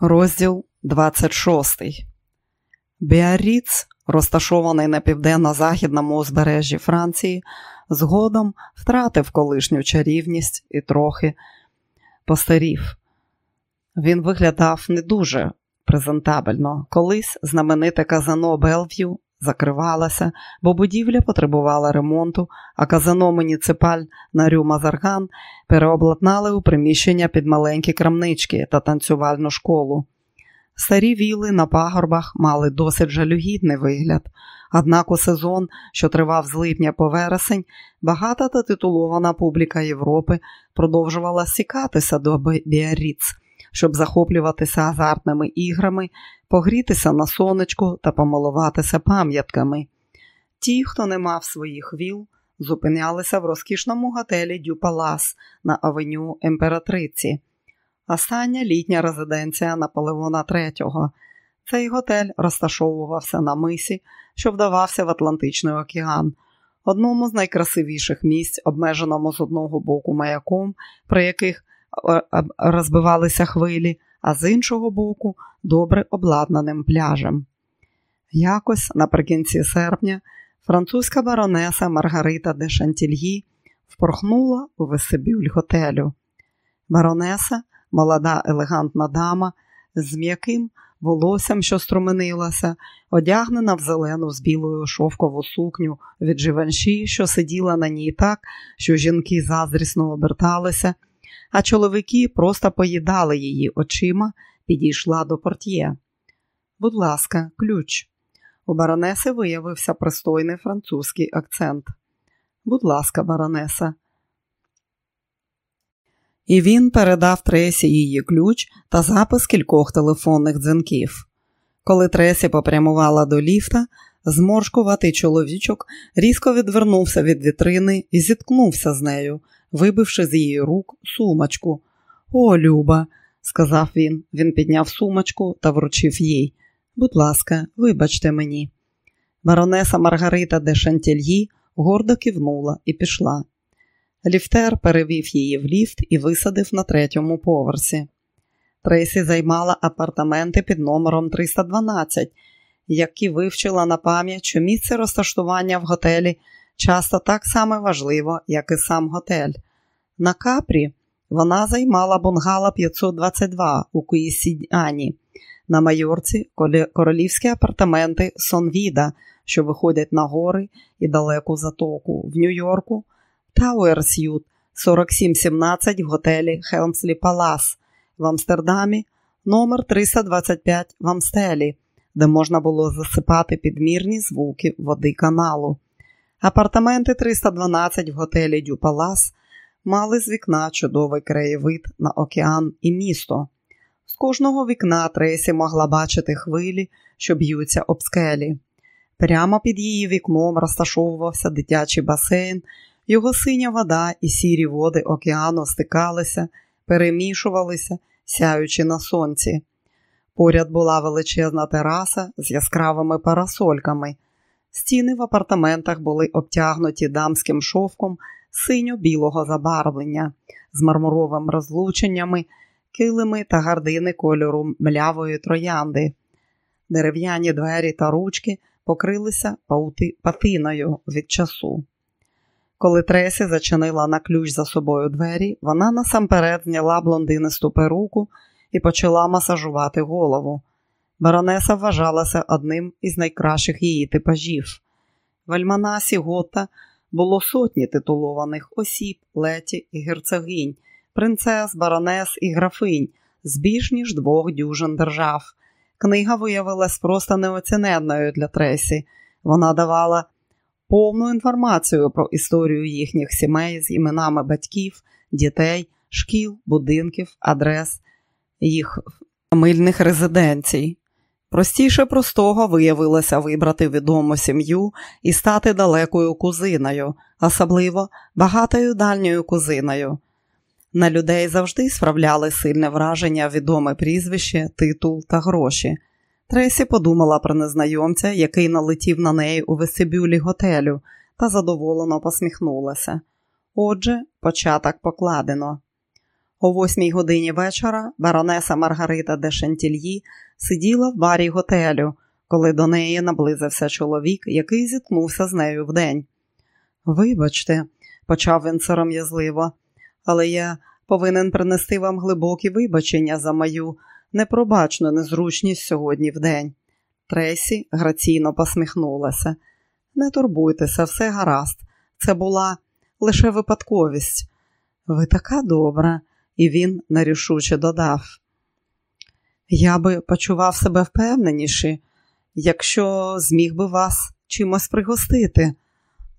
Розділ 26. Біарріц, розташований на південно-західному узбережжі Франції, згодом втратив колишню чарівність і трохи постарів. Він виглядав не дуже презентабельно. Колись знамените казано Белв'ю закривалося, бо будівля потребувала ремонту, а казано муніципаль на Рю-Мазарган переобладнали у приміщення під маленькі крамнички та танцювальну школу. Старі віли на пагорбах мали досить жалюгідний вигляд, однак у сезон, що тривав з липня по вересень, багата та титулована публіка Європи продовжувала сікатися до Біарріц, щоб захоплюватися азартними іграми, погрітися на сонечку та помилуватися пам'ятками. Ті, хто не мав своїх віл, зупинялися в розкішному готелі Дю Палас на авеню Імператриці. Остання літня резиденція Наполеона III. Цей готель розташовувався на мисі, що вдавався в Атлантичний океан, одному з найкрасивіших місць, обмеженому з одного боку маяком, при яких розбивалися хвилі, а з іншого боку добре обладнаним пляжем. Якось наприкінці серпня французька баронеса Маргарита де Шантільї впорхнула у весебюль готелю. Баронеса, молода елегантна дама, з м'яким волоссям, що струменилася, одягнена в зелену з білою шовкову сукню від живанші, що сиділа на ній так, що жінки заздрісно оберталися, а чоловіки просто поїдали її очима, підійшла до портьє. Будь ласка, ключ. У баронеси виявився пристойний французький акцент. Будь ласка, баронеса. І він передав Тресі її ключ та запис кількох телефонних дзвінків. Коли Тресі попрямувала до ліфта, зморшкуватий чоловічок різко відвернувся від вітрини і зіткнувся з нею, вибивши з її рук сумочку. О, Люба, сказав він. Він підняв сумочку та вручив їй. Будь ласка, вибачте мені. Баронеса Маргарита де Шантільї гордо кивнула і пішла. Ліфтер перевів її в ліфт і висадив на третьому поверсі. Трейсі займала апартаменти під номером 312, які вивчила на пам'ять, що місце розташування в готелі часто так само важливо, як і сам готель. На Капрі вона займала бунгало 522 у Куїсісані, на Майорці королівські апартаменти Сонвіда, що виходять на гори і далеку затоку, в Нью-Йорку Tower Suite 4717 в готелі Хелмслі Палас, в Амстердамі номер 325 в Амстелі, де можна було засипати підмірні звуки води каналу. Апартаменти 312 в готелі Дю Палас мали з вікна чудовий краєвид на океан і місто. З кожного вікна Тресі могла бачити хвилі, що б'ються об скелі. Прямо під її вікном розташовувався дитячий басейн, його синя вода і сірі води океану стикалися, перемішувалися, сяючи на сонці. Поряд була величезна тераса з яскравими парасольками. Стіни в апартаментах були обтягнуті дамським шовком синьо-білого забарвлення з мармуровими розлученнями, килими та гардини кольору млявої троянди. Дерев'яні двері та ручки покрилися паути... патиною від часу. Коли Тресі зачинила на ключ за собою двері, вона насамперед зняла блондинисту перуку і почала масажувати голову. Баронеса вважалася одним із найкращих її типажів. В Альманасі Гота було сотні титулованих осіб, леті і герцогинь, принцес, баронес і графинь з більш ніж двох дюжин держав. Книга виявилась просто неоціненною для Тресі. Вона давала повну інформацію про історію їхніх сімей з іменами батьків, дітей, шкіл, будинків, адрес, їх фамильних резиденцій. Простіше простого виявилося вибрати відому сім'ю і стати далекою кузиною, особливо багатою дальньою кузиною. На людей завжди справляли сильне враження відоме прізвище, титул та гроші. Тресі подумала про незнайомця, який налетів на неї у вестибюлі готелю, та задоволено посміхнулася. Отже, початок покладено. О восьмій годині вечора баронеса Маргарита де Шентільї сиділа в барі готелю, коли до неї наблизився чоловік, який зіткнувся з нею вдень. Вибачте, почав він сором'язливо, але я повинен принести вам глибокі вибачення за мою непробачну незручність сьогодні в день. Тресі граційно посміхнулася. Не турбуйтеся, все гаразд. Це була лише випадковість. Ви така добра, і він нерішуче додав. Я би почував себе впевненіше, якщо зміг би вас чимось пригостити.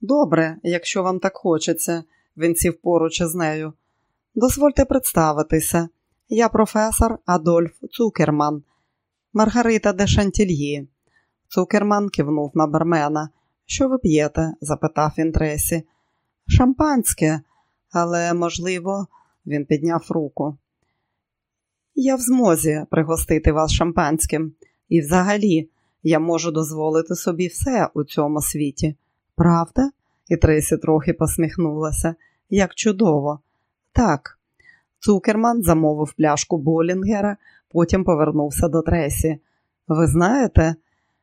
Добре, якщо вам так хочеться, він сів поруч із нею. Дозвольте представитися. Я професор Адольф Цукерман, Маргарита де Шантільї. Цукерман кивнув на бармена. Що ви п'єте? запитав він Тресі. Шампанське, але, можливо, він підняв руку. Я в змозі пригостити вас шампанським, і взагалі я можу дозволити собі все у цьому світі. Правда? І Тресі трохи посміхнулася. Як чудово. Так. Цукерман замовив пляшку Болінгера, потім повернувся до Тресі. Ви знаєте,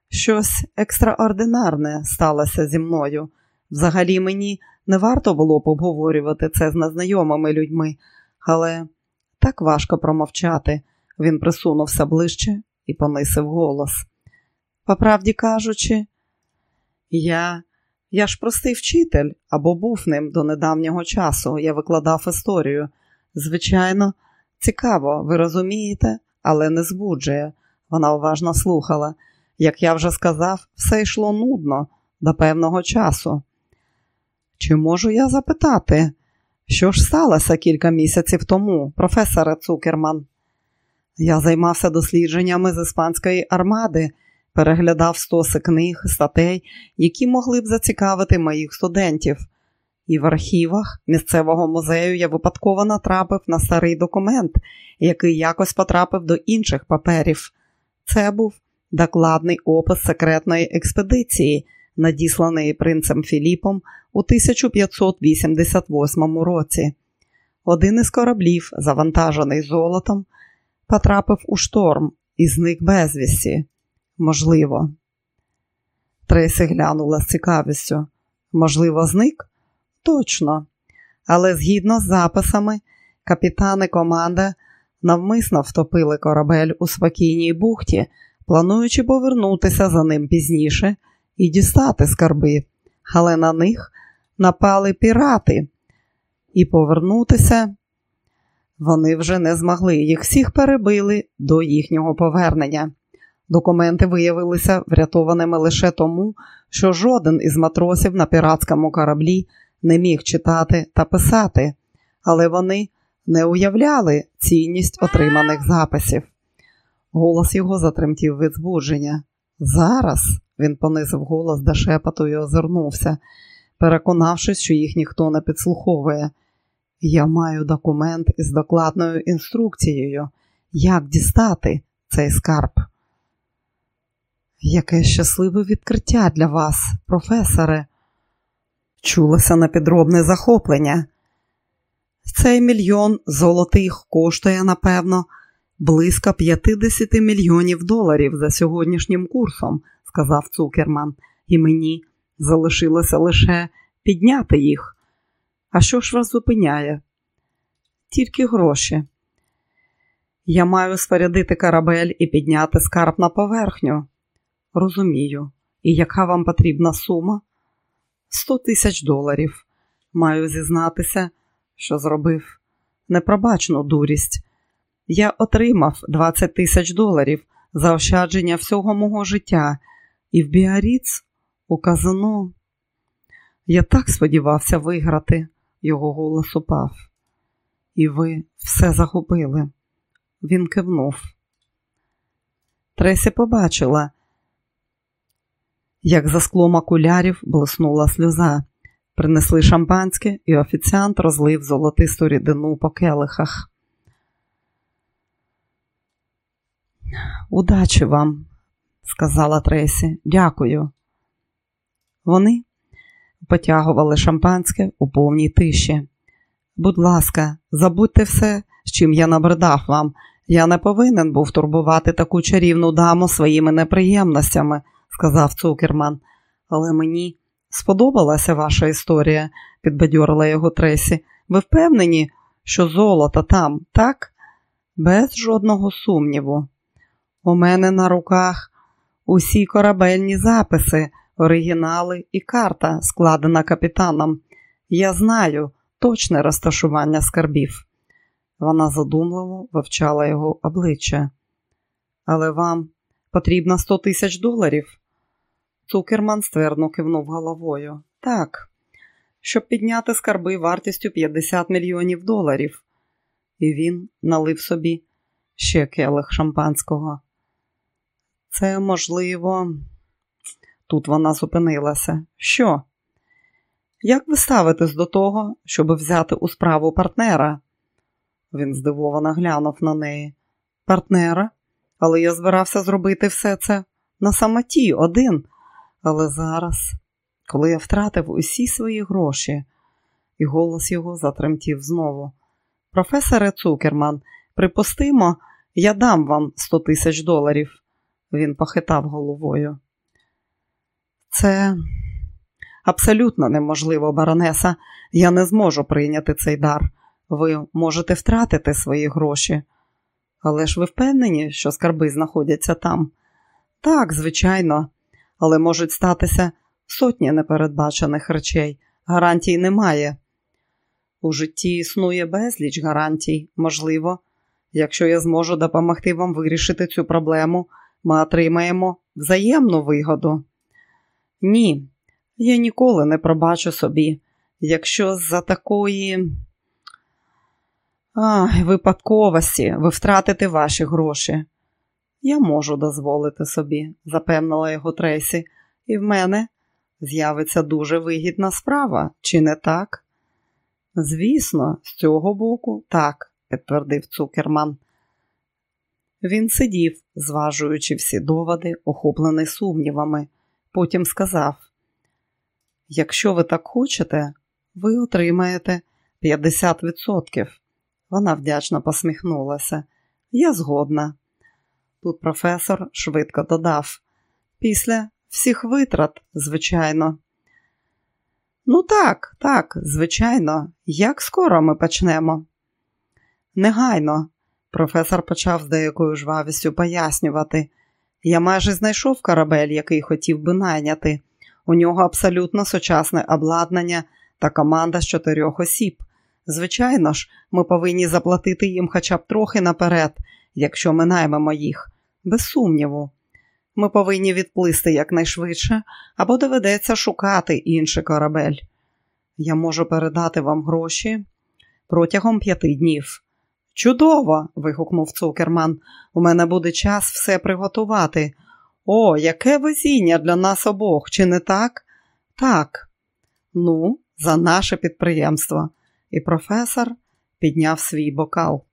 щось екстраординарне сталося зі мною. Взагалі мені не варто було б обговорювати це з незнайомими людьми, але так важко промовчати. Він присунувся ближче і понисив голос. По правді кажучи, я я ж простий вчитель або був ним до недавнього часу. Я викладав історію. Звичайно, цікаво, ви розумієте, але не збуджує. Вона уважно слухала. Як я вже сказав, все йшло нудно до певного часу. Чи можу я запитати, що ж сталося кілька місяців тому, професоре Цукерман? Я займався дослідженнями з іспанської армади, переглядав стоси книг, статей, які могли б зацікавити моїх студентів. І в архівах місцевого музею я випадково натрапив на старий документ, який якось потрапив до інших паперів. Це був докладний опис секретної експедиції, надісланої принцем Філіпом у 1588 році. Один із кораблів, завантажений золотом, потрапив у шторм і зник безвісті. Можливо. Тресі глянула з цікавістю. Можливо, зник? Точно. Але згідно з записами, капітани команда навмисно втопили корабель у спокійній бухті, плануючи повернутися за ним пізніше і дістати скарби, але на них напали пірати, і повернутися вони вже не змогли. Їх всіх перебили до їхнього повернення. Документи виявилися врятованими лише тому, що жоден із матросів на піратському кораблі не міг читати та писати, але вони не уявляли цінність отриманих записів. Голос його затремтів від збудження. Зараз він понизив голос до шепоту і озирнувся, переконавшись, що їх ніхто не підслуховує. Я маю документ із докладною інструкцією, як дістати цей скарб. Яке щасливе відкриття для вас, професоре, чулося на підробне захоплення. Цей мільйон золотих коштує, напевно, близько 50 мільйонів доларів за сьогоднішнім курсом, сказав Цукерман, і мені залишилося лише підняти їх. А що ж вас зупиняє? Тільки гроші. Я маю спорядити корабель і підняти скарб на поверхню. Розумію. І яка вам потрібна сума? Сто тисяч доларів. Маю зізнатися, що зробив непробачну дурість. Я отримав 20 тисяч доларів заощадження всього мого життя, і в Біаріц у казино. Я так сподівався виграти, його голос упав. І ви все загубили. Він кивнув. Тресі побачила, як за склом окулярів блиснула сльоза. Принесли шампанське, і офіціант розлив золотисту рідину по келихах. Удачі вам, сказала Тресі, дякую. Вони потягували шампанське у повній тиші. Будь ласка, забудьте все, з чим я набридав вам. Я не повинен був турбувати таку чарівну даму своїми неприємностями, сказав Цукерман. Але мені сподобалася ваша історія, підбадьорила його Тресі. Ви впевнені, що золото там, так? Без жодного сумніву. У мене на руках усі корабельні записи, оригінали і карта, складена капітаном. Я знаю точне розташування скарбів. Вона задумливо вивчала його обличчя. Але вам потрібно 100 тисяч доларів. Цукерман ствердно кивнув головою. Так, щоб підняти скарби вартістю 50 мільйонів доларів. І він налив собі ще келих шампанського. Це можливо, тут вона зупинилася. Що? Як ви ставитесь до того, щоб взяти у справу партнера? Він здивовано глянув на неї. Партнера? Але я збирався зробити все це на самоті один. Але зараз, коли я втратив усі свої гроші, і голос його затремтів знову. Професоре Цукерман, припустимо, я дам вам 100 тисяч доларів. Він похитав головою. Це абсолютно неможливо, баронеса. Я не зможу прийняти цей дар. Ви можете втратити свої гроші. Але ж ви впевнені, що скарби знаходяться там? Так, звичайно, але можуть статися сотні непередбачених речей. Гарантій немає. У житті існує безліч гарантій. Можливо, якщо я зможу допомогти вам вирішити цю проблему, ми отримаємо взаємну вигоду. Ні, я ніколи не пробачу собі, якщо за такої а, випадковості ви втратите ваші гроші. Я можу дозволити собі, запевнила його Тресі, і в мене з'явиться дуже вигідна справа, чи не так? Звісно, з цього боку, так, підтвердив Цукерман. Він сидів, зважуючи всі доводи, охоплений сумнівами. Потім сказав: Якщо ви так хочете, ви отримаєте 50%. Вона вдячно посміхнулася. Я згодна. Тут професор швидко додав. Після всіх витрат, звичайно. Ну так, так, звичайно, як скоро ми почнемо? Негайно, професор почав з деякою жвавістю пояснювати. Я майже знайшов корабель, який хотів би найняти. У нього абсолютно сучасне обладнання та команда з чотирьох осіб. Звичайно ж, ми повинні заплатити їм хоча б трохи наперед, якщо ми наймемо їх. Без сумніву. Ми повинні відплисти якнайшвидше або доведеться шукати інший корабель. Я можу передати вам гроші протягом п'яти днів. Чудово! вигукнув Цукерман. У мене буде час все приготувати. О, яке везіння для нас обох, чи не так? Так. Ну, за наше підприємство. І професор підняв свій бокал.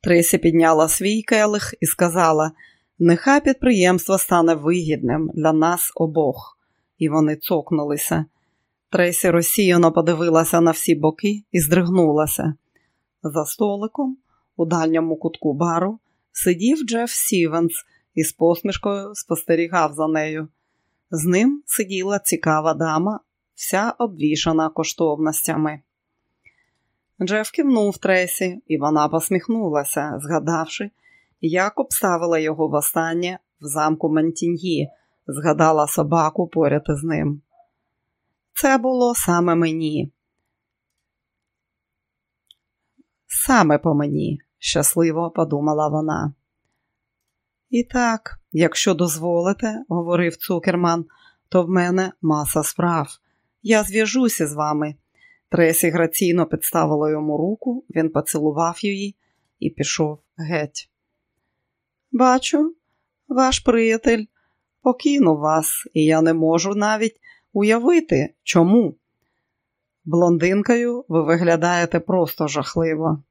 Тресі підняла свій келих і сказала: нехай підприємство стане вигідним для нас обох. І вони цокнулися. Тресі розсіяно подивилася на всі боки і здригнулася. За столиком, у дальньому кутку бару, сидів Джеф Сівенс і з посмішкою спостерігав за нею. З ним сиділа цікава дама, вся обвішана коштовностями. Джеф кивнув Тресі, і вона посміхнулася, згадавши, як обставила його востаннє в замку Мантіньї, згадала собаку поряд із ним. Це було саме мені. Саме по мені, щасливо подумала вона. І так, якщо дозволите, говорив Цукерман, то в мене маса справ. Я зв'яжуся з вами. Тресі граційно підставила йому руку, він поцілував її і пішов геть. Бачу, ваш приятель покинув вас, і я не можу навіть уявити, чому. Блондинкою ви виглядаєте просто жахливо.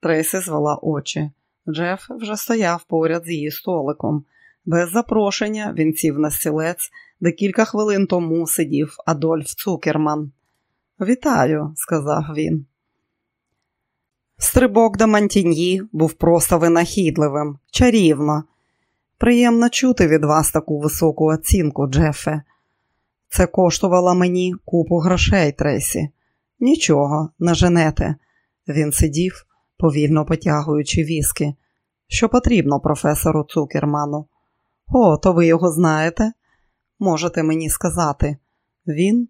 Тресі звела очі. Джеф вже стояв поряд з її столиком. Без запрошення він сів на стілець, де кілька хвилин тому сидів Адольф Цукерман. Вітаю, сказав він. Стрибок до Мантіньї був просто винахідливим, чарівно. Приємно чути від вас таку високу оцінку, Джефе. Це коштувало мені купу грошей, Тресі. Нічого, не женете. Він сидів, повільно потягуючи віски. Що потрібно професору Цукерману? О, то ви його знаєте? Можете мені сказати. Він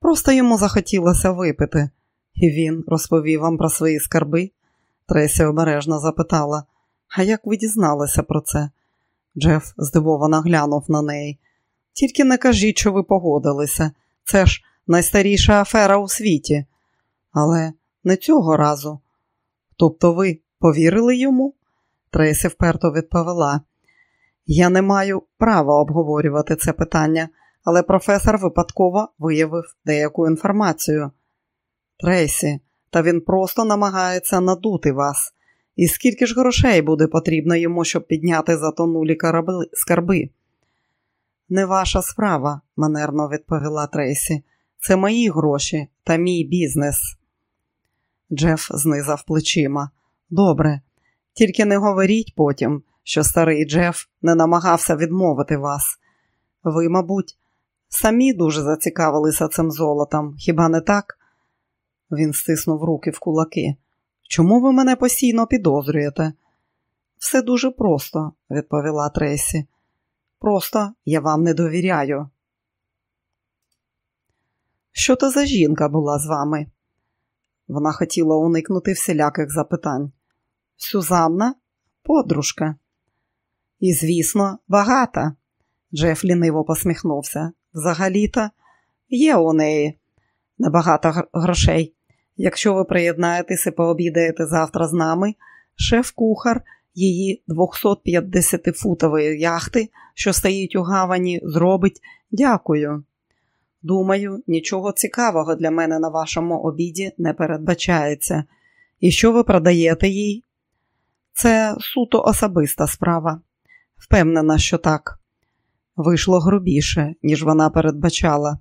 просто йому захотілося випити. І він розповів вам про свої скарби? Тресі обережно запитала. А як ви дізналися про це? Джеф здивовано глянув на неї. Тільки не кажіть, що ви погодилися. Це ж найстаріша афера у світі. Але не цього разу. Тобто ви повірили йому? Тресі вперто відповіла. Я не маю права обговорювати це питання, але професор випадково виявив деяку інформацію. Трейсі, та він просто намагається надути вас. І скільки ж грошей буде потрібно йому, щоб підняти затонулі скарби? Не ваша справа, манерно відповіла Трейсі. Це мої гроші та мій бізнес. Джеф знизав плечима. Добре, тільки не говоріть потім, що старий Джеф не намагався відмовити вас. Ви, мабуть, самі дуже зацікавилися цим золотом, хіба не так? Він стиснув руки в кулаки. Чому ви мене постійно підозрюєте? Все дуже просто, відповіла Тресі. Просто я вам не довіряю. Що то за жінка була з вами? Вона хотіла уникнути всіляких запитань. Сюзанна, подружка. І, звісно, багата. Джеф ліниво посміхнувся. Взагалі-то є у неї небагато грошей. Якщо ви приєднаєтесь і пообідаєте завтра з нами, шеф-кухар її 250-футової яхти, що стоїть у гавані, зробить дякую. Думаю, нічого цікавого для мене на вашому обіді не передбачається. І що ви продаєте їй? Це суто особиста справа. Впевнена, що так. Вийшло грубіше, ніж вона передбачала.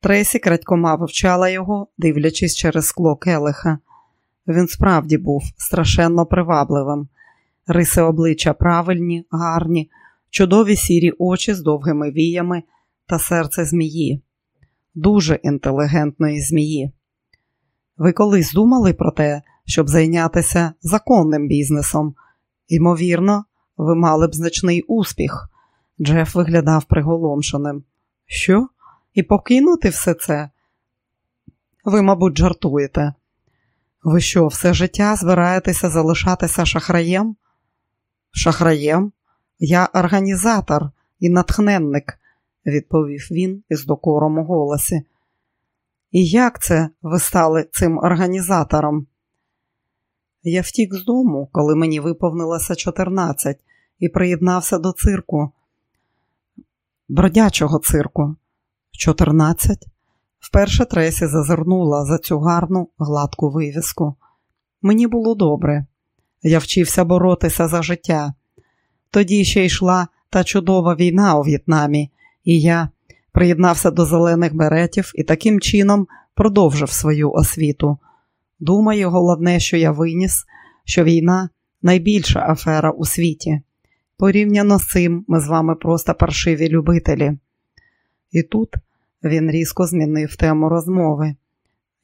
Тресі крадькома вивчала його, дивлячись через скло келиха. Він справді був страшенно привабливим. Риси обличчя правильні, гарні, чудові сірі очі з довгими віями та серце змії, дуже інтелігентної змії. Ви колись думали про те, щоб зайнятися законним бізнесом? Ймовірно, ви мали б значний успіх. Джеф виглядав приголомшеним. Що? І покинути все це? Ви, мабуть, жартуєте. Ви що, все життя збираєтеся залишатися шахраєм? Шахраєм? Я організатор і натхненник, відповів він із докором у голосі. І як це ви стали цим організатором? Я втік з дому, коли мені виповнилося 14, і приєднався до цирку, бродячого цирку. 14. Вперше Тресі зазирнула за цю гарну гладку вивіску. Мені було добре. Я вчився боротися за життя. Тоді ще йшла та чудова війна у В'єтнамі, і я приєднався до зелених беретів і таким чином продовжив свою освіту. Думаю, головне, що я виніс, що війна найбільша афера у світі. Порівняно з цим ми з вами просто паршиві любителі. І тут він різко змінив тему розмови.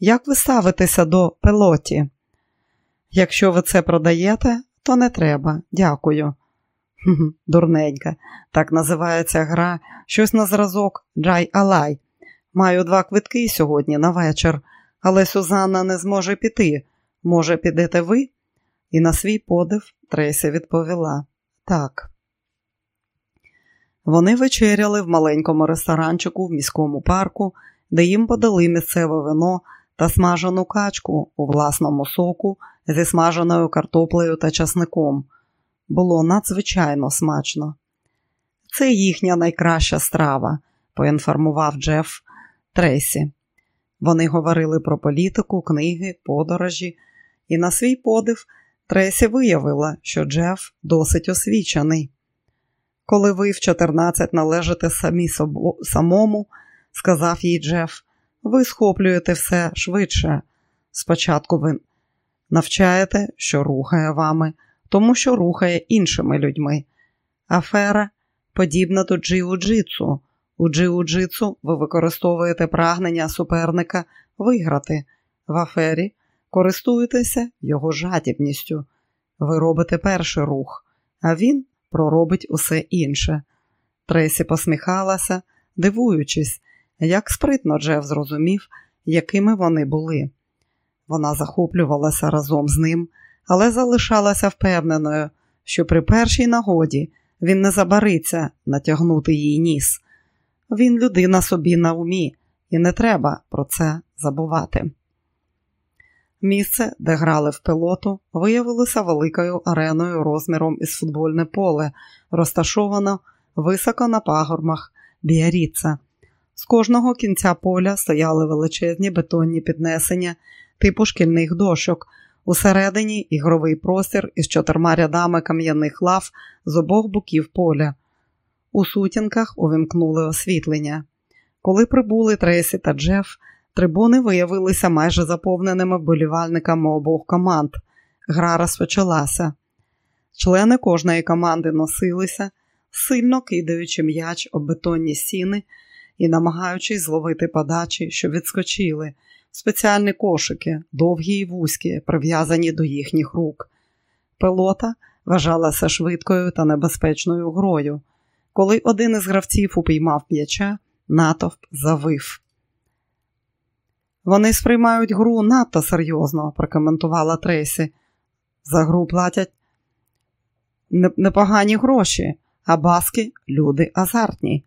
Як ви ставитеся до пилоті? Якщо ви це продаєте, то не треба, дякую. Дурненька, так називається гра, щось на зразок Джай Алай. Маю два квитки сьогодні на вечір, але Сюзанна не зможе піти. Може, підете ви? І на свій подив Трейся відповіла так. Вони вечеряли в маленькому ресторанчику в міському парку, де їм подали місцеве вино та смажену качку у власному соку зі смаженою картоплею та часником. Було надзвичайно смачно. Це їхня найкраща страва, поінформував Джеф Трейсі. Вони говорили про політику, книги, подорожі, і на свій подив Тресі виявила, що Джеф досить освічений. Коли ви в 14 належите самі собо, самому, сказав їй Джеф, ви схоплюєте все швидше. Спочатку ви навчаєте, що рухає вами, тому що рухає іншими людьми. Афера подібна до джиу-джитсу. У джиу-джитсу ви використовуєте прагнення суперника виграти. В афері користуєтеся його жадібністю. Ви робите перший рух, а він проробить усе інше. Тресі посміхалася, дивуючись, як спритно Джеф зрозумів, якими вони були. Вона захоплювалася разом з ним, але залишалася впевненою, що при першій нагоді він не забариться натягнути їй ніс. Він людина собі на умі, і не треба про це забувати. Місце, де грали в пілоту, виявилося великою ареною розміром із футбольне поле, розташовано високо на пагорбах Біаріца. З кожного кінця поля стояли величезні бетонні піднесення типу шкільних дошок. Усередині ігровий простір із чотирма рядами кам'яних лав з обох боків поля. У сутінках увімкнули освітлення. Коли прибули Тресі та Джеф, трибуни виявилися майже заповненими вболівальниками обох команд. Гра розпочалася. Члени кожної команди носилися, сильно кидаючи м'яч об бетонні стіни і намагаючись зловити подачі, що відскочили, спеціальні кошики, довгі й вузькі, прив'язані до їхніх рук. Пилота вважалася швидкою та небезпечною грою. Коли один із гравців упіймав м'яча, натовп завив. Вони сприймають гру надто серйозно, прокоментувала Трейсі. За гру платять непогані гроші, а баски люди азартні.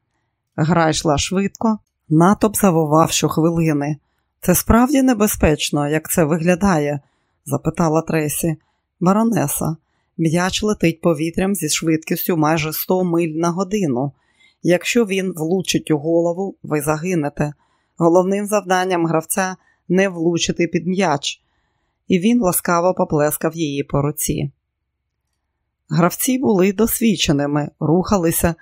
Гра йшла швидко, натовп завував щохвилини. Це справді небезпечно, як це виглядає? запитала Тресі. Баронеса, м'яч летить повітрям зі швидкістю майже 100 миль на годину. Якщо він влучить у голову, ви загинете. Головним завданням гравця не влучити під м'яч, і він ласкаво поплескав її по руці. Гравці були досвідченими, рухалися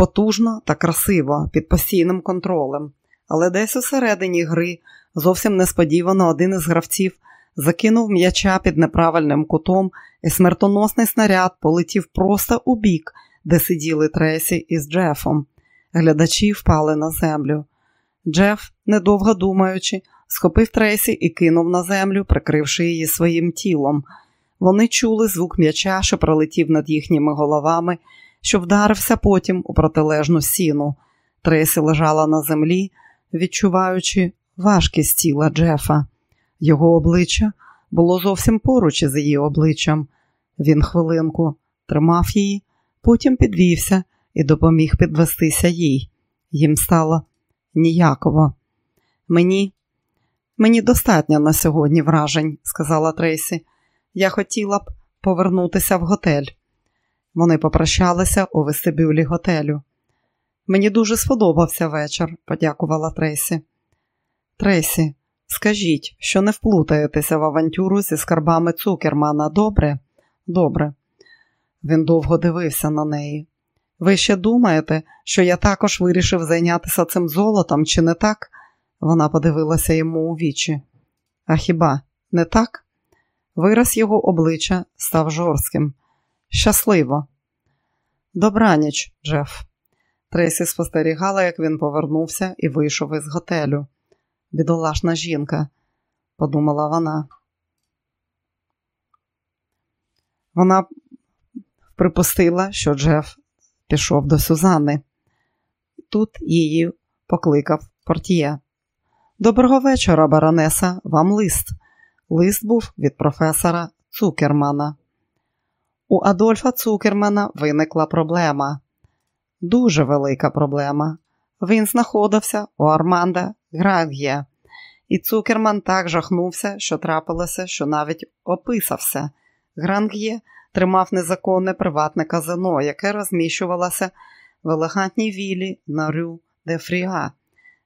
потужно та красиво під постійним контролем, але десь у середині гри зовсім несподівано один із гравців закинув м'яча під неправильним кутом, і смертоносний снаряд полетів просто у бік, де сиділи Тресі із Джефом. Глядачі впали на землю. Джеф, недовго думаючи, схопив Тресі і кинув на землю, прикривши її своїм тілом. Вони чули звук м'яча, що пролетів над їхніми головами, що вдарився потім у протилежну сіну. Тресі лежала на землі, відчуваючи важкість тіла Джефа. Його обличчя було зовсім поруч із її обличчям. Він хвилинку тримав її, потім підвівся і допоміг підвестися їй. Їм стало ніяково. Мені мені достатньо на сьогодні вражень, сказала Трейсі. Я хотіла б повернутися в готель. Вони попрощалися у вестибюлі готелю. Мені дуже сподобався вечір, подякувала Трейсі. Трейсі, скажіть, що не вплутаєтеся в авантюру зі скарбами Цукермана, добре? Добре. Він довго дивився на неї. Ви ще думаєте, що я також вирішив зайнятися цим золотом, чи не так? Вона подивилася йому у вічі. А хіба не так? Вираз його обличчя став жорстким. Щасливо. Добраніч, Джеф. Трейсі спостерігала, як він повернувся і вийшов із готелю. Бідолашна жінка, подумала вона. Вона припустила, що Джеф пішов до Сюзанни. Тут її покликав портіє. Доброго вечора, баронеса, вам лист. Лист був від професора Цукермана. У Адольфа Цукермана виникла проблема. Дуже велика проблема. Він знаходився у Арманда Граг'є, і Цукерман так жахнувся, що трапилося, що навіть описався. Гранг'є тримав незаконне приватне казино, яке розміщувалося в елегантній вілі на Рю де Фріга.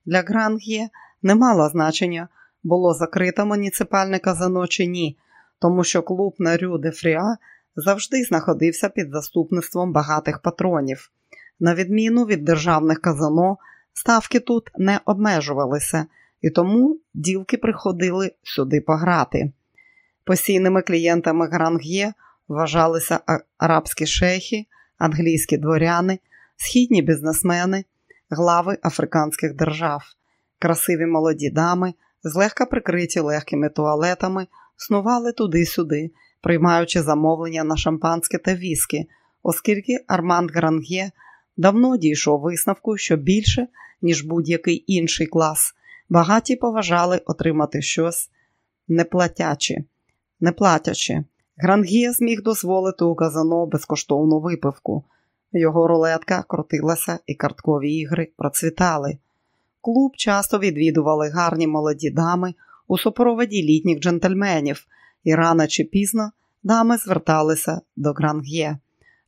Для Гранг'є не мало значення, було закрите муніципальне казино чи ні, тому що клуб на Рю де Фріа завжди знаходився під заступництвом багатих патронів. На відміну від державних казино, ставки тут не обмежувалися, і тому ділки приходили сюди пограти. Постійними клієнтами Гранг'є вважалися арабські шейхи, англійські дворяни, східні бізнесмени, глави африканських держав, красиві молоді дами, злегка прикриті легкими туалетами, снували туди-сюди, приймаючи замовлення на шампанське та віскі, оскільки Арманд Гранг'є давно дійшов висновку, що більше, ніж будь-який інший клас, багаті поважали отримати щось неплатяче. Не платячи, Гранг'є зміг дозволити у казано безкоштовну випивку. Його рулетка крутилася і карткові ігри процвітали. Клуб часто відвідували гарні молоді дами у супроводі літніх джентльменів, і рано чи пізно дами зверталися до Гранг'є.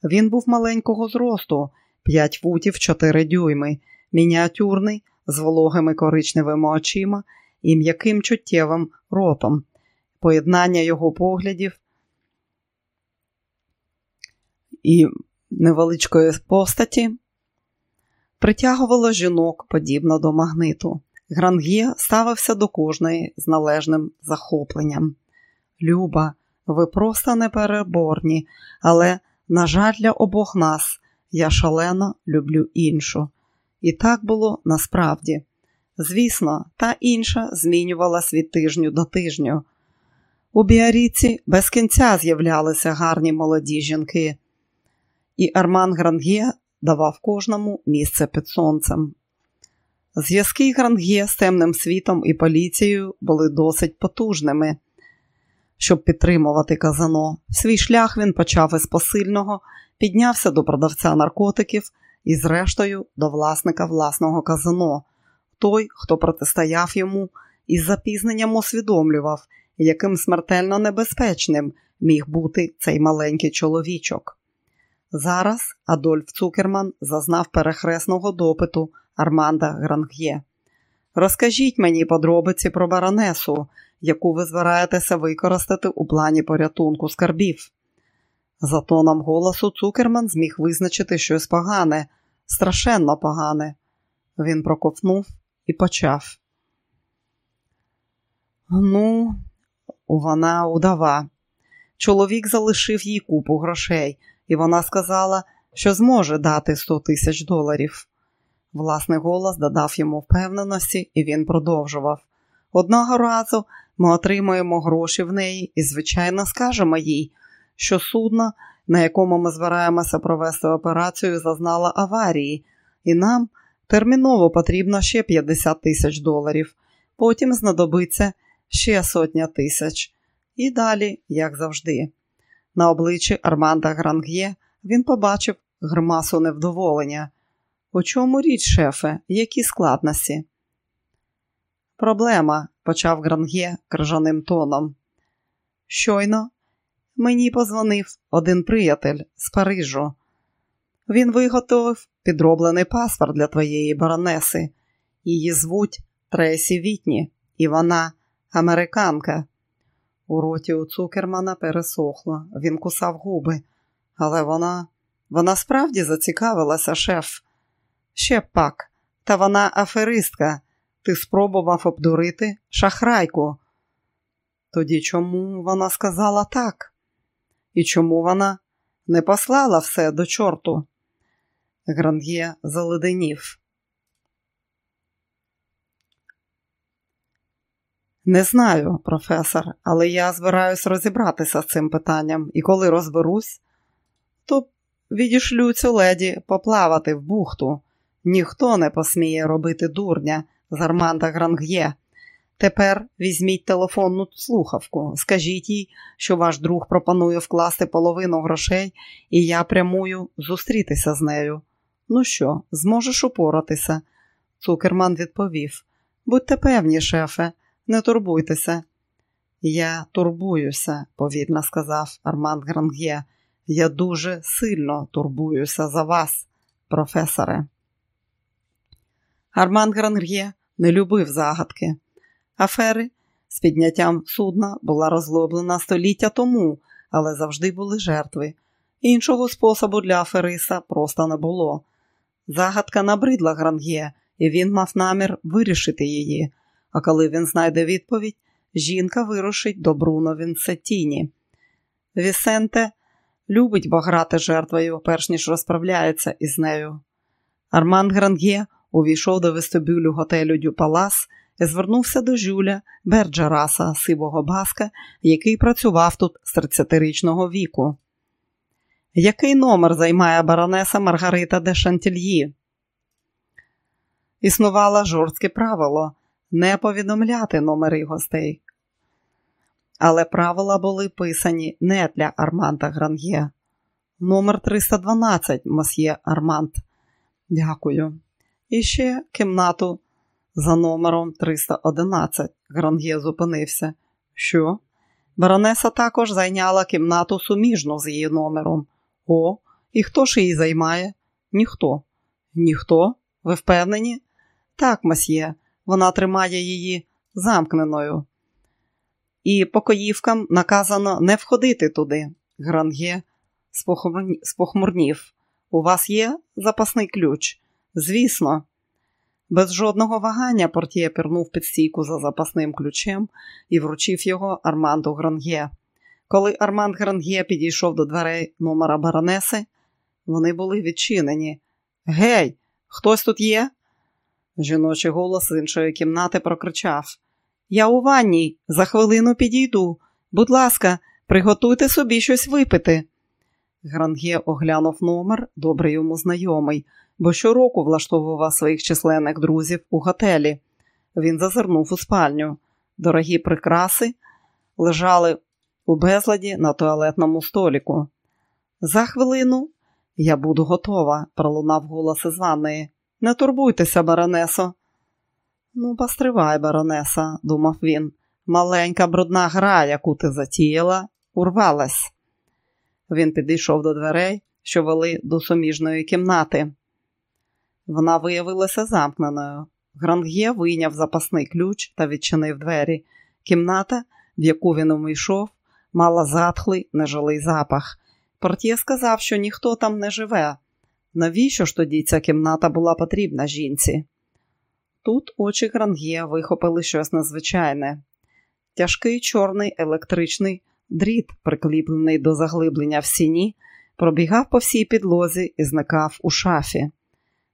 Він був маленького зросту, 5 футів 4 дюйми, мініатюрний, з вологими коричневими очима і м'яким чуттєвим ротом. Поєднання його поглядів і невеличкої постаті притягувало жінок подібно до магниту. Гранг'є ставився до кожної з належним захопленням. Люба, ви просто непереборні, але, на жаль, для обох нас я шалено люблю іншу. І так було насправді. Звісно, та інша змінювалась від тижню до тижню. У Біаріці без кінця з'являлися гарні молоді жінки, і Арман Грангє давав кожному місце під сонцем. Зв'язки Грангє з темним світом і поліцією були досить потужними, щоб підтримувати казано. Свій шлях він почав із посильного, піднявся до продавця наркотиків і, зрештою, до власника власного казано. Той, хто протистояв йому, із запізненням усвідомлював, яким смертельно небезпечним міг бути цей маленький чоловічок. Зараз Адольф Цукерман зазнав перехресного допиту Арманда Гранг'є. Розкажіть мені подробиці про баронесу, яку ви збираєтеся використати у плані порятунку скарбів. За тоном голосу Цукерман зміг визначити щось погане, страшенно погане. Він проковнув і почав. Ну, вона удава. Чоловік залишив їй купу грошей, і вона сказала, що зможе дати 100 тисяч доларів. Власний голос додав йому впевненості, і він продовжував. Одного разу ми отримаємо гроші в неї і, звичайно, скажемо їй, що судно, на якому ми збираємося провести операцію, зазнало аварії, і нам терміново потрібно ще 50 тисяч доларів. Потім знадобиться ще сотня тисяч. І далі, як завжди. На обличчі Арманда Гранг'є він побачив гримасу невдоволення. У чому річ, шефе, які складності? Проблема, почав Гранг'є крижаним тоном. Щойно мені позвонив один приятель з Парижу. Він виготовив підроблений паспорт для твоєї баронеси. Її звуть Тресі Вітні, і вона американка. У роті у Цукермана пересохло, він кусав губи, але вона вона справді зацікавилася, шеф. Ще пак, та вона аферистка. Ти спробував обдурити шахрайку. Тоді чому вона сказала так? І чому вона не послала все до чорту? Гранд'є заледенів. Не знаю, професор, але я збираюсь розібратися з цим питанням, і коли розберусь, то відішлю цю леді поплавати в бухту. Ніхто не посміє робити дурня з Арманда Гранг'є. Тепер візьміть телефонну слухавку, скажіть їй, що ваш друг пропонує вкласти половину грошей, і я прямую зустрітися з нею. Ну що, зможеш упоратися? Цукерман відповів. Будьте певні, шефе, не турбуйтеся. Я турбуюся, повільно сказав Арман Гранг'є. Я дуже сильно турбуюся за вас, професоре. Арман Гранг'є не любив загадки. Афери з підняттям судна була розлоблена століття тому, але завжди були жертви. Іншого способу для афериста просто не було. Загадка набридла Гранг'є, і він мав намір вирішити її. А коли він знайде відповідь, жінка вирушить до Бруно Вінсетіні. Вісенте любить баграти жертвою, перш ніж розправляється із нею. Арман Грангє увійшов до вестибюлю готелю Дю Палас і звернувся до Жюля Берджараса, сивого баска, який працював тут з 30-річного віку. Який номер займає баронеса Маргарита де Шантільї? Існувало жорстке правило не повідомляти номери гостей. Але правила були писані не для Арманта Грангє. Номер 312, мосьє Армант. Дякую. І ще кімнату за номером 311. Грангє зупинився. Що? Баронеса також зайняла кімнату суміжну з її номером. О, і хто ж її займає? Ніхто. Ніхто? Ви впевнені? Так, масьє, вона тримає її замкненою. І покоївкам наказано не входити туди. Гран'є спохмурнів. У вас є запасний ключ? Звісно. Без жодного вагання портє пірнув під стійку за запасним ключем і вручив його Арманду Гран'є. Коли Арманд Грангє підійшов до дверей номера баронеси, вони були відчинені. Гей, хтось тут є? Жіночий голос з іншої кімнати прокричав: Я у ванній, за хвилину підійду. Будь ласка, приготуйте собі щось випити. Грангє оглянув номер, добре йому знайомий, бо щороку влаштовував своїх численних друзів у готелі. Він зазирнув у спальню. Дорогі прикраси лежали у безладі на туалетному століку. За хвилину я буду готова, пролунав голос із ванної. Не турбуйтеся, баронесо. Ну, постривай, баронеса, думав він. Маленька брудна гра, яку ти затіяла, урвалась. Він підійшов до дверей, що вели до суміжної кімнати. Вона виявилася замкненою. Грангє вийняв запасний ключ та відчинив двері. Кімната, в яку він увійшов, мала затхлий нежилий запах. Портє сказав, що ніхто там не живе. Навіщо ж тоді ця кімната була потрібна жінці? Тут очі Грангє вихопили щось незвичайне. Тяжкий чорний електричний дріт, прикліплений до заглиблення в сіні, пробігав по всій підлозі і зникав у шафі.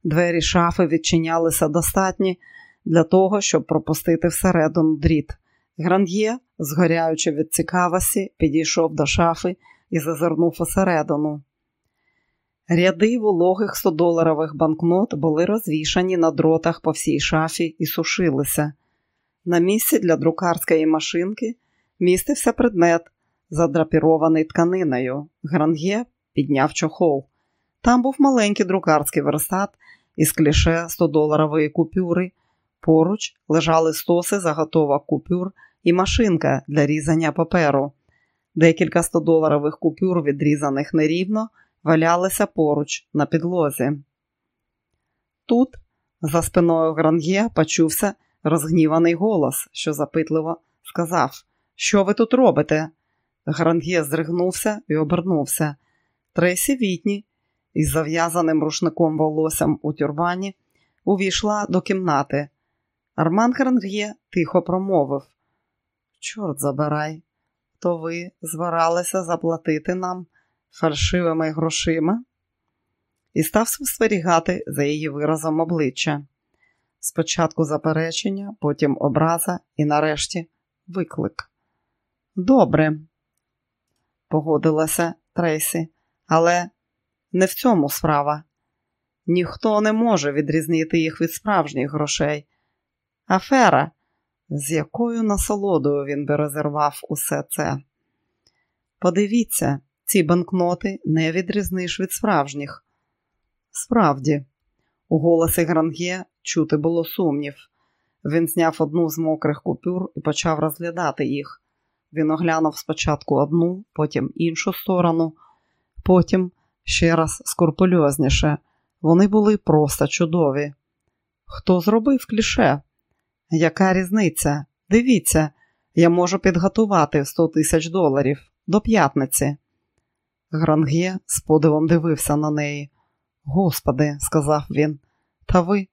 Двері шафи відчинялися достатні для того, щоб пропустити всередину дріт. Гранд'є, згоряючи від цікавості, підійшов до шафи і зазирнув усередину. Ряди вологих 100-доларових банкнот були розвішані на дротах по всій шафі і сушилися. На місці для друкарської машинки містився предмет, задрапірований тканиною. Грангє підняв чохол. Там був маленький друкарський верстат із кліше 100-доларової купюри. Поруч лежали стоси заготовок купюр і машинка для різання паперу. Декілька 100-доларових купюр, відрізаних нерівно, валялися поруч на підлозі. Тут, за спиною Грангє, почувся розгніваний голос, що запитливо сказав: Що ви тут робите? Грангє зригнувся і обернувся. Тресі Вітні, із зав'язаним рушником волоссям у тюрбані, увійшла до кімнати. Арман Грангє тихо промовив: Чорт забирай, то ви збиралися заплатити нам фальшивими грошима і став спостерігати за її виразом обличчя. Спочатку заперечення, потім образа і нарешті виклик. Добре, погодилася Трейсі, але не в цьому справа. Ніхто не може відрізнити їх від справжніх грошей. Афера, з якою насолодою він би розірвав усе це. Подивіться, ці банкноти не відрізниш від справжніх. Справді, у голосі Грангє чути було сумнів. Він зняв одну з мокрих купюр і почав розглядати їх. Він оглянув спочатку одну, потім іншу сторону, потім ще раз скорпульозніше. Вони були просто чудові. Хто зробив кліше? Яка різниця? Дивіться, я можу підготувати 100 тисяч доларів до п'ятниці. Грангє з подивом дивився на неї. Господи, сказав він, та ви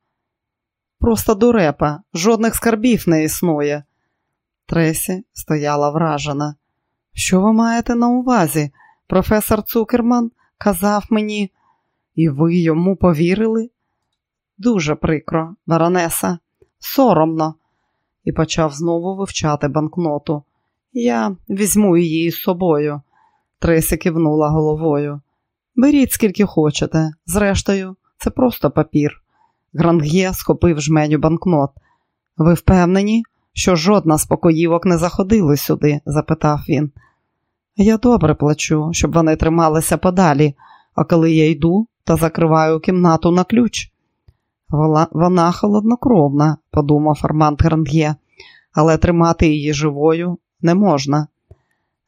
просто дурепа, жодних скарбів не існує. Тресі стояла вражена. Що ви маєте на увазі? Професор Цукерман казав мені, і ви йому повірили? Дуже прикро, баронеса, соромно, і почав знову вивчати банкноту. Я візьму її з собою. Тресі кивнула головою. Беріть, скільки хочете. Зрештою, це просто папір. Грангє схопив жменю банкнот. Ви впевнені, що жодна з покоївок не заходили сюди? запитав він. Я добре плачу, щоб вони трималися подалі, а коли я йду, то закриваю кімнату на ключ. Вона, холоднокровна, подумав Арманд Грангє, але тримати її живою не можна.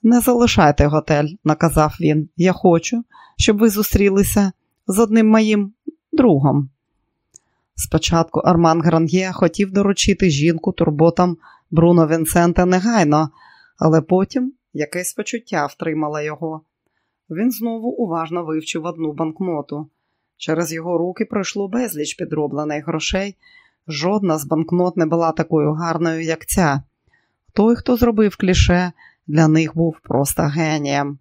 Не залишайте готель, наказав він. Я хочу, щоб ви зустрілися з одним моїм другом. Спочатку Арман Гран'є хотів доручити жінку турботам Бруно Вінсента негайно, але потім якесь почуття втримало його. Він знову уважно вивчив одну банкноту. Через його руки пройшло безліч підроблених грошей. Жодна з банкнот не була такою гарною, як ця. Той, хто зробив кліше, для них був просто генієм.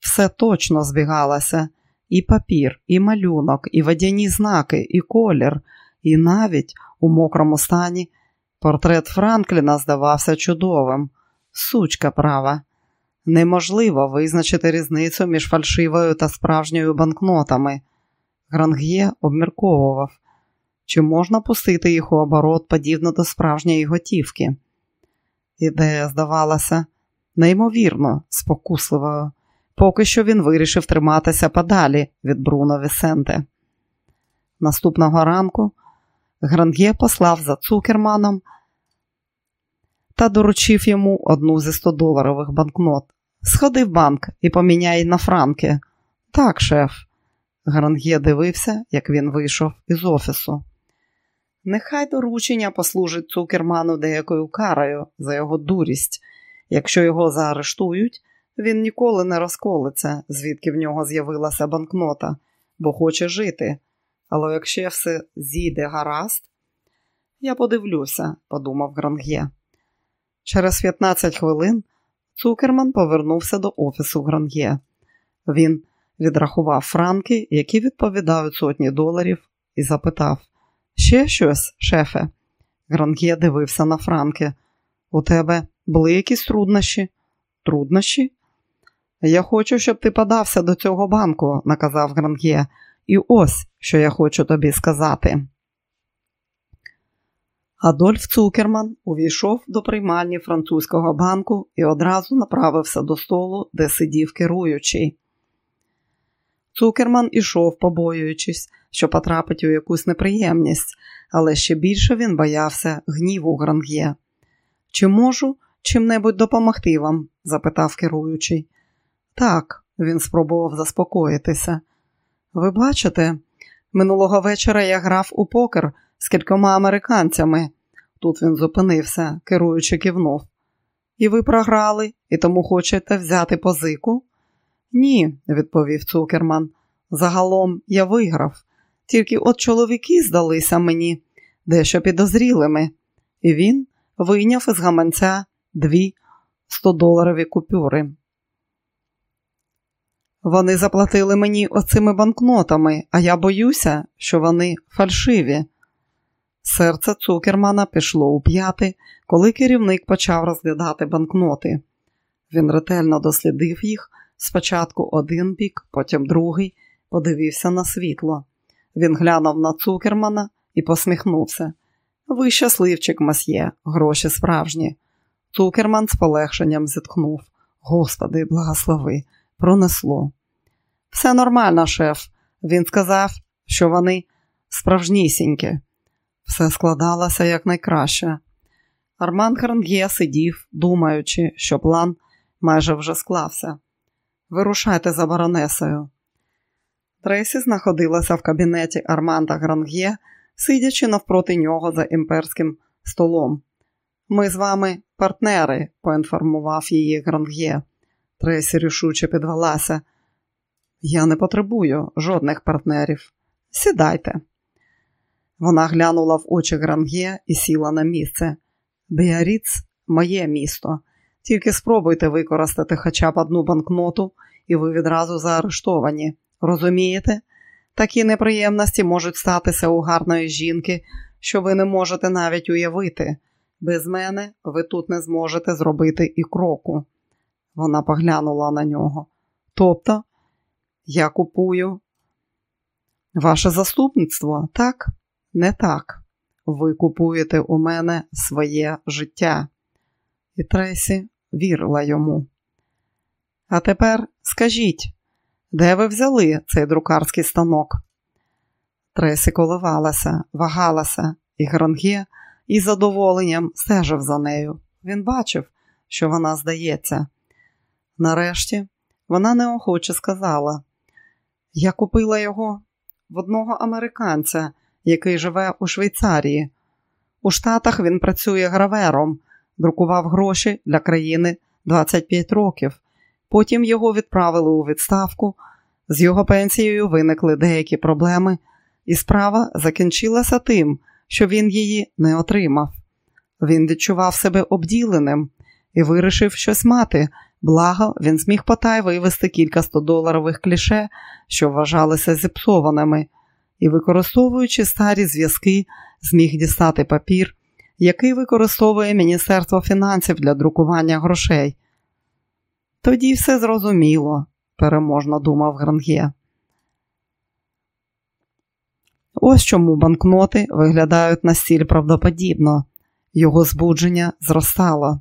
Все точно збігалося і папір, і малюнок, і водяні знаки, і колір, і навіть у мокрому стані портрет Франкліна здавався чудовим. Сучка права. Неможливо визначити різницю між фальшивою та справжньою банкнотами. Гранг'є обмірковував, чи можна пустити їх у оборот подібно до справжньої готівки. Ідея здавалася неймовірно спокусливою. Поки що він вирішив триматися подалі від Бруно Вісенте. Наступного ранку Гранг'є послав за Цукерманом та доручив йому одну зі 100-доларових банкнот. Сходи в банк і поміняй на франки. Так, шеф. Гранг'є дивився, як він вийшов із офісу. Нехай доручення послужить Цукерману деякою карою за його дурість. Якщо його заарештують, він ніколи не розколиться, звідки в нього з'явилася банкнота, бо хоче жити. Але якщо все зійде гаразд, я подивлюся, подумав Гранг'є. Через 15 хвилин Цукерман повернувся до офісу Гранг'є. Він відрахував франки, які відповідають сотні доларів, і запитав: Ще щось, шефе? Гранг'є дивився на франки. У тебе були якісь труднощі? Труднощі? Я хочу, щоб ти подався до цього банку, наказав Гранг'є. І ось що я хочу тобі сказати. Адольф Цукерман увійшов до приймальні французького банку і одразу направився до столу, де сидів керуючий. Цукерман ішов, побоюючись, що потрапить у якусь неприємність, але ще більше він боявся гніву Гранг'є. Чи можу чим-небудь допомогти вам? запитав керуючий. Так, він спробував заспокоїтися. Ви бачите, минулого вечора я грав у покер з кількома американцями. Тут він зупинився, керуючи кивнув. І ви програли, і тому хочете взяти позику? Ні, відповів Цукерман. Загалом я виграв. Тільки от чоловіки здалися мені дещо підозрілими, і він вийняв із гаманця дві 100-доларові купюри. Вони заплатили мені оцими банкнотами, а я боюся, що вони фальшиві. Серце Цукермана пішло у п'яти, коли керівник почав розглядати банкноти. Він ретельно дослідив їх спочатку один бік, потім другий, подивився на світло. Він глянув на Цукермана і посміхнувся. Ви щасливчик, масьє, гроші справжні. Цукерман з полегшенням зітхнув. Господи, благослови, пронесло. Все нормально, шеф. Він сказав, що вони справжнісінькі. Все складалося якнайкраще. Арман Хрангє сидів, думаючи, що план майже вже склався. Вирушайте за баронесою. Трейсі знаходилася в кабінеті Арманда Грангє, сидячи навпроти нього за імперським столом. Ми з вами партнери, поінформував її Грангє. Трейсі рішуче підвелася. Я не потребую жодних партнерів. Сідайте. Вона глянула в очі Грангє і сіла на місце. Біаріц моє місто. Тільки спробуйте використати хоча б одну банкноту, і ви відразу заарештовані. Розумієте? Такі неприємності можуть статися у гарної жінки, що ви не можете навіть уявити. Без мене ви тут не зможете зробити і кроку. Вона поглянула на нього. Тобто, я купую ваше заступництво, так? Не так. Ви купуєте у мене своє життя. І Тресі вірила йому. А тепер скажіть, де ви взяли цей друкарський станок? Тресі коливалася, вагалася, і Гранге із задоволенням стежив за нею. Він бачив, що вона здається. Нарешті вона неохоче сказала: Я купила його в одного американця, який живе у Швейцарії. У Штатах він працює гравером, друкував гроші для країни 25 років. Потім його відправили у відставку. З його пенсією виникли деякі проблеми, і справа закінчилася тим, що він її не отримав. Він відчував себе обділеним і вирішив щось мати. Благо, він зміг потай вивести кілька стодоларових кліше, що вважалися зіпсованими, і, використовуючи старі зв'язки, зміг дістати папір, який використовує Міністерство фінансів для друкування грошей. Тоді все зрозуміло, переможно думав Гранге. Ось чому банкноти виглядають настільки правдоподібно, його збудження зростало.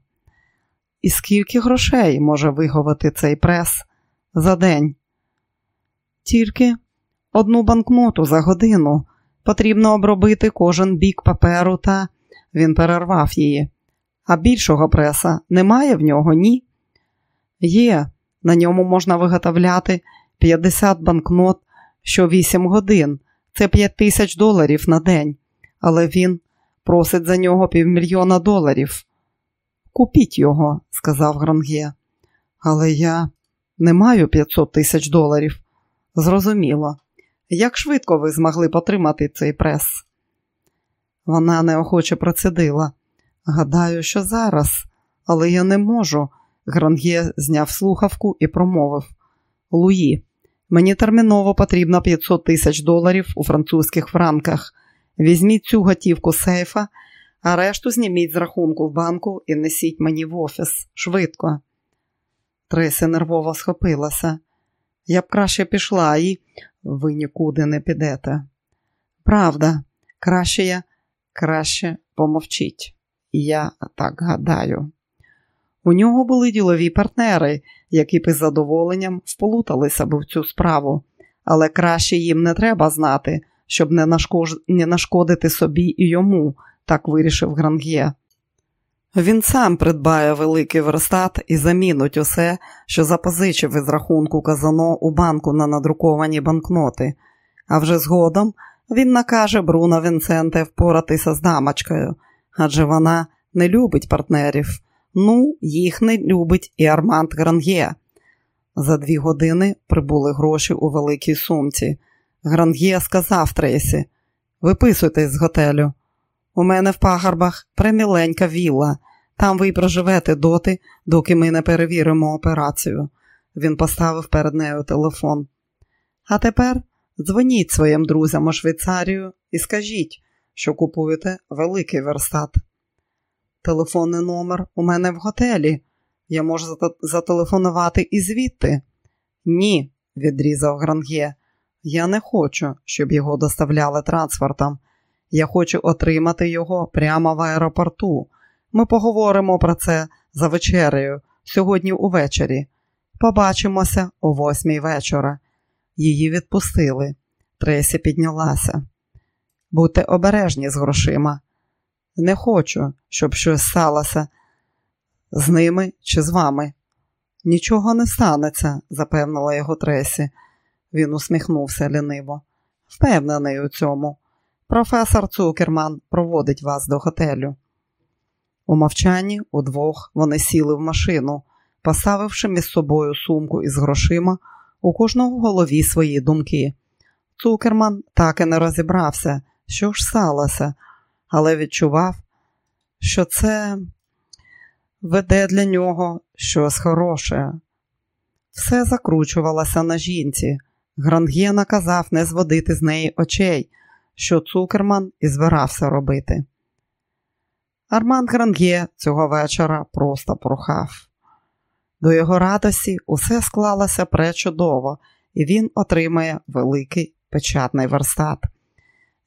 І скільки грошей може виговати цей прес за день? Тільки одну банкноту за годину. Потрібно обробити кожен бік паперу та він перервав її. А більшого преса немає в нього, ні? Є, на ньому можна виготовляти 50 банкнот що 8 годин. Це 5 тисяч доларів на день, але він просить за нього півмільйона доларів. Купіть його, сказав Гранге. Але я не маю 500 тисяч доларів. Зрозуміло. Як швидко ви змогли потримати цей прес? Вона неохоче процедила. Гадаю, що зараз, але я не можу. Гранге зняв слухавку і промовив Луї, мені терміново потрібно 500 тисяч доларів у французьких франках. Візьміть цю готівку сейфа, а решту зніміть з рахунку в банку і несіть мені в офіс швидко. Тресі нервово схопилася. Я б краще пішла і ви нікуди не підете. Правда, краще я краще помовчіть. Я так гадаю. У нього були ділові партнери, які б із задоволенням вполуталися б в цю справу, але краще їм не треба знати, щоб не нашкодити собі і йому, так вирішив Грангє. Він сам придбає великий верстат і замінить усе, що запозичив із рахунку казано у банку на надруковані банкноти, а вже згодом він накаже Бруно Вінценте впоратися з дамочкою, адже вона не любить партнерів. Ну, їх не любить і Арманд Грангє. За дві години прибули гроші у великій сумці. Грангє сказав Тресі: Виписуйтесь з готелю. У мене в пагорбах преміленька вілла. Там ви й проживете доти, доки ми не перевіримо операцію. Він поставив перед нею телефон. А тепер дзвоніть своїм друзям у Швейцарію і скажіть, що купуєте великий верстат. Телефонний номер у мене в готелі. Я можу зателефонувати і звідти. Ні, відрізав Грангє. Я не хочу, щоб його доставляли трансфертом. Я хочу отримати його прямо в аеропорту. Ми поговоримо про це за вечерею сьогодні увечері. Побачимося о восьмій вечора. Її відпустили. Тресі піднялася. Будьте обережні з грошима. Не хочу, щоб щось сталося з ними чи з вами. Нічого не станеться, запевнила його Тресі. Він усміхнувся ліниво. Впевнений у цьому. Професор Цукерман проводить вас до готелю. У мовчанні удвох вони сіли в машину, поставивши між собою сумку із грошима, у кожного в голові свої думки. Цукерман так і не розібрався, що ж сталося, але відчував, що це веде для нього щось хороше. Все закручувалося на жінці. Грангє наказав не зводити з неї очей, що Цукерман і збирався робити. Арман Грангє цього вечора просто прохав. До його радості усе склалося пречудово, і він отримає великий печатний верстат.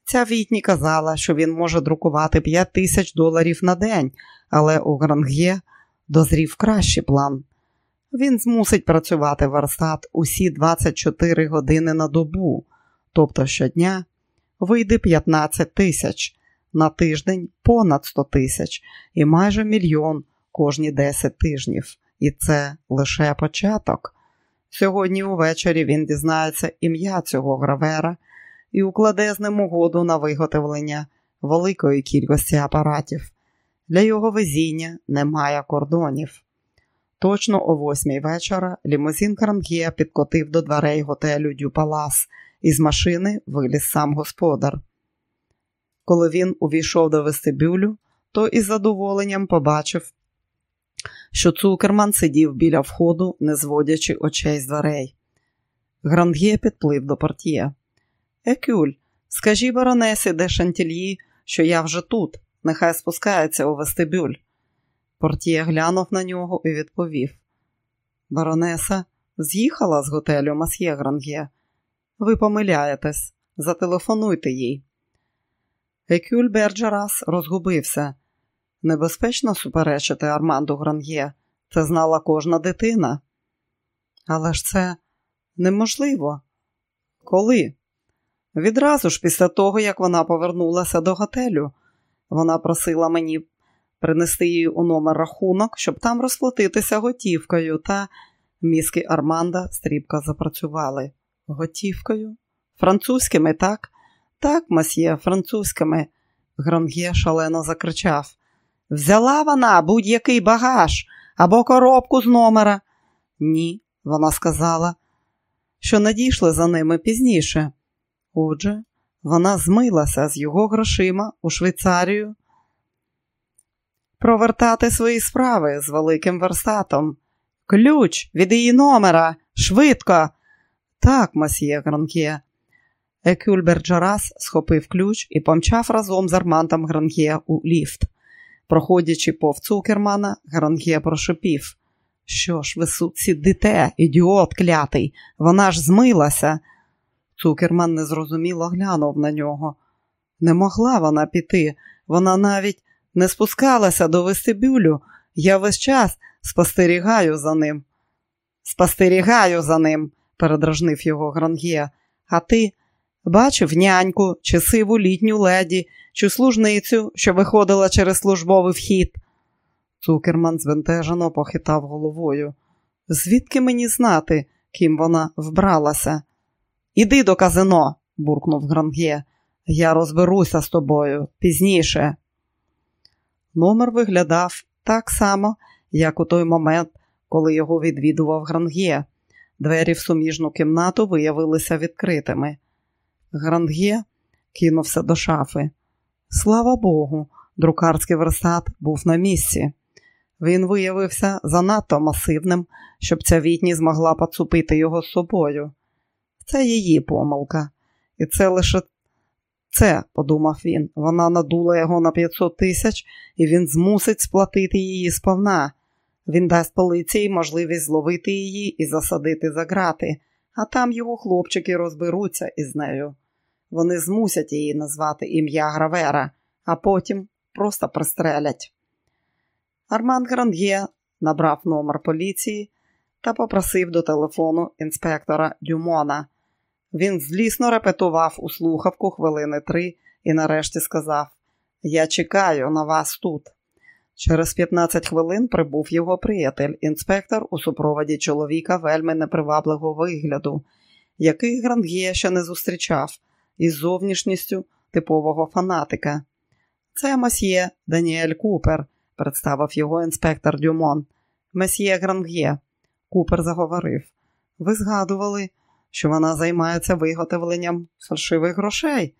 Ця Вітні казала, що він може друкувати 5 тисяч доларів на день, але у Грангє дозрів кращий план. Він змусить працювати верстат усі 24 години на добу, тобто щодня вийде 15 тисяч, на тиждень понад 100 тисяч і майже мільйон кожні 10 тижнів. І це лише початок. Сьогодні увечері він дізнається ім'я цього гравера і укладе з ним угоду на виготовлення великої кількості апаратів. Для його везіння немає кордонів. Точно о восьмій вечора лімузин Карангія підкотив до дверей готелю Дю Палас, і з машини виліз сам господар. Коли він увійшов до вестибюлю, то із задоволенням побачив, що Цукерман сидів біля входу, не зводячи очей з дверей. Гранд'є підплив до портє. Екюль, скажи баронесі де Шантільї, що я вже тут, нехай спускається у вестибюль. Портє глянув на нього і відповів: Баронеса з'їхала з готелю Масьє Грангє. Ви помиляєтесь, зателефонуйте їй. Екюль Берджерас розгубився. Небезпечно суперечити Арманду Гран'є. Це знала кожна дитина. Але ж це неможливо. Коли? Відразу ж після того, як вона повернулася до готелю, вона просила мені принести їй у номер рахунок, щоб там розплатитися готівкою, та мізки Арманда стрібко запрацювали. Готівкою? Французькими, так? Так, масьє, французькими. Грангє шалено закричав. Взяла вона будь-який багаж або коробку з номера. Ні, вона сказала, що надійшли за ними пізніше. Отже, вона змилася з його грошима у Швейцарію провертати свої справи з великим верстатом. Ключ від її номера, швидко. Так, масьє Гранкє. Екюль Берджарас схопив ключ і помчав разом з Армантом Гранкє у ліфт. Проходячи пов Цукермана, Гранкє прошепів. Що ж ви сидите, ідіот клятий, вона ж змилася. Цукерман незрозуміло глянув на нього. Не могла вона піти, вона навіть не спускалася до вестибюлю. Я весь час спостерігаю за ним. Спостерігаю за ним, передражнив його Грангє. А ти бачив няньку чи сиву літню леді, чи служницю, що виходила через службовий вхід. Цукерман звентежено похитав головою. Звідки мені знати, ким вона вбралася? Іди до казино, буркнув Грангє. Я розберуся з тобою пізніше. Номер виглядав так само, як у той момент, коли його відвідував Грангє. Двері в суміжну кімнату виявилися відкритими. Грангє кинувся до шафи. Слава Богу, друкарський верстат був на місці. Він виявився занадто масивним, щоб ця вітні змогла поцупити його з собою. Це її помилка. І це лише це, подумав він, вона надула його на 500 тисяч, і він змусить сплатити її сповна. Він дасть поліції можливість зловити її і засадити за грати, а там його хлопчики розберуться із нею. Вони змусять її назвати ім'я Гравера, а потім просто пристрелять. Арман Гранд'є набрав номер поліції та попросив до телефону інспектора Дюмона. Він злісно репетував у слухавку хвилини три і нарешті сказав: Я чекаю на вас тут. Через 15 хвилин прибув його приятель, інспектор у супроводі чоловіка вельми непривабливого вигляду, який Грангє ще не зустрічав, із зовнішністю типового фанатика. Це месьє Даніель Купер, представив його інспектор Дюмон. Месьє Грангє. Купер заговорив. Ви згадували, що вона займається виготовленням фальшивих грошей.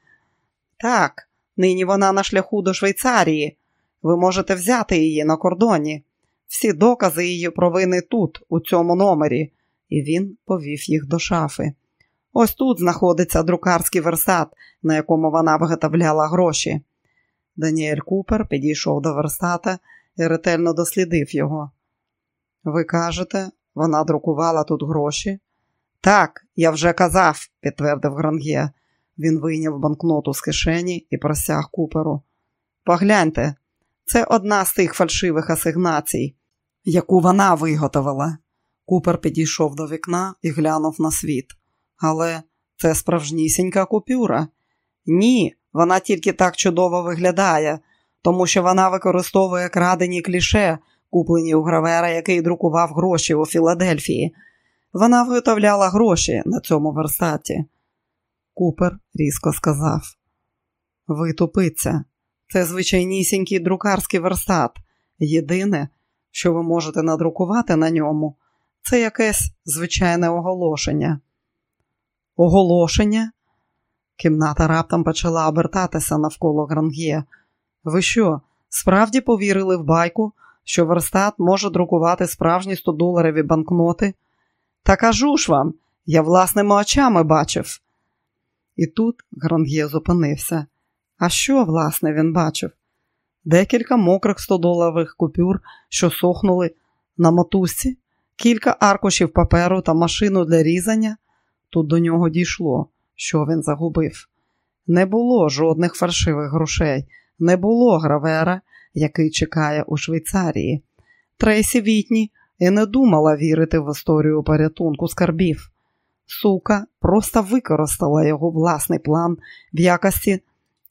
Так, нині вона на шляху до Швейцарії. Ви можете взяти її на кордоні. Всі докази її провини тут, у цьому номері, і він повів їх до шафи. Ось тут знаходиться друкарський верстат, на якому вона виготовляла гроші. Даніель Купер підійшов до верстата і ретельно дослідив його. Ви кажете, вона друкувала тут гроші? Так, я вже казав, підтвердив Грангє. Він вийняв банкноту з кишені і просяг куперу. Погляньте, це одна з тих фальшивих асигнацій, яку вона виготовила. Купер підійшов до вікна і глянув на світ. Але це справжнісінька купюра. Ні, вона тільки так чудово виглядає, тому що вона використовує крадені кліше, куплені у гравера, який друкував гроші у Філадельфії. Вона виготовляла гроші на цьому верстаті. Купер різко сказав: Ви тупиця, це звичайнісінький друкарський верстат. Єдине, що ви можете надрукувати на ньому, це якесь звичайне оголошення. Оголошення? Кімната раптом почала обертатися навколо Грангє. Ви що, справді повірили в байку, що верстат може друкувати справжні 100-доларові банкноти? Та кажу ж вам, я власними очами бачив. І тут Грангє зупинився. А що, власне, він бачив? Декілька мокрих 100-доларових купюр, що сохнули на мотузці, кілька аркушів паперу та машину для різання. Тут до нього дійшло, що він загубив. Не було жодних фальшивих грошей, не було гравера, який чекає у Швейцарії. Трейсі Вітні і не думала вірити в історію порятунку скарбів. Сука просто використала його власний план в якості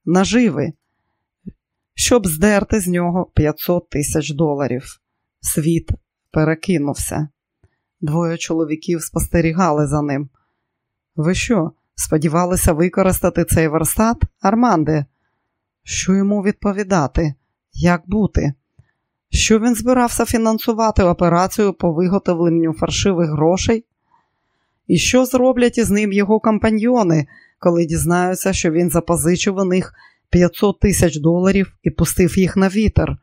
наживи, щоб здерти з нього 500 тисяч доларів. Світ перекинувся. Двоє чоловіків спостерігали за ним. Ви що, сподівалися використати цей верстат, Арманде? Що йому відповідати? Як бути? Що він збирався фінансувати операцію по виготовленню фаршивих грошей? І що зроблять із ним його компаньйони, коли дізнаються, що він запозичив у них 500 тисяч доларів і пустив їх на вітер?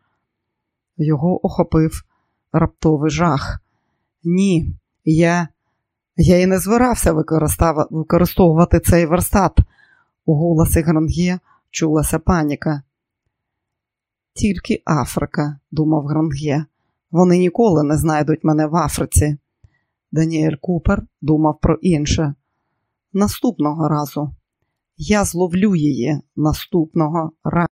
Його охопив раптовий жах. Ні, я я і не збирався використовувати цей верстат. У голосі Грангє чулася паніка. Тільки Африка, думав Грангє. Вони ніколи не знайдуть мене в Африці. Даніель Купер думав про інше. Наступного разу я зловлю її наступного разу.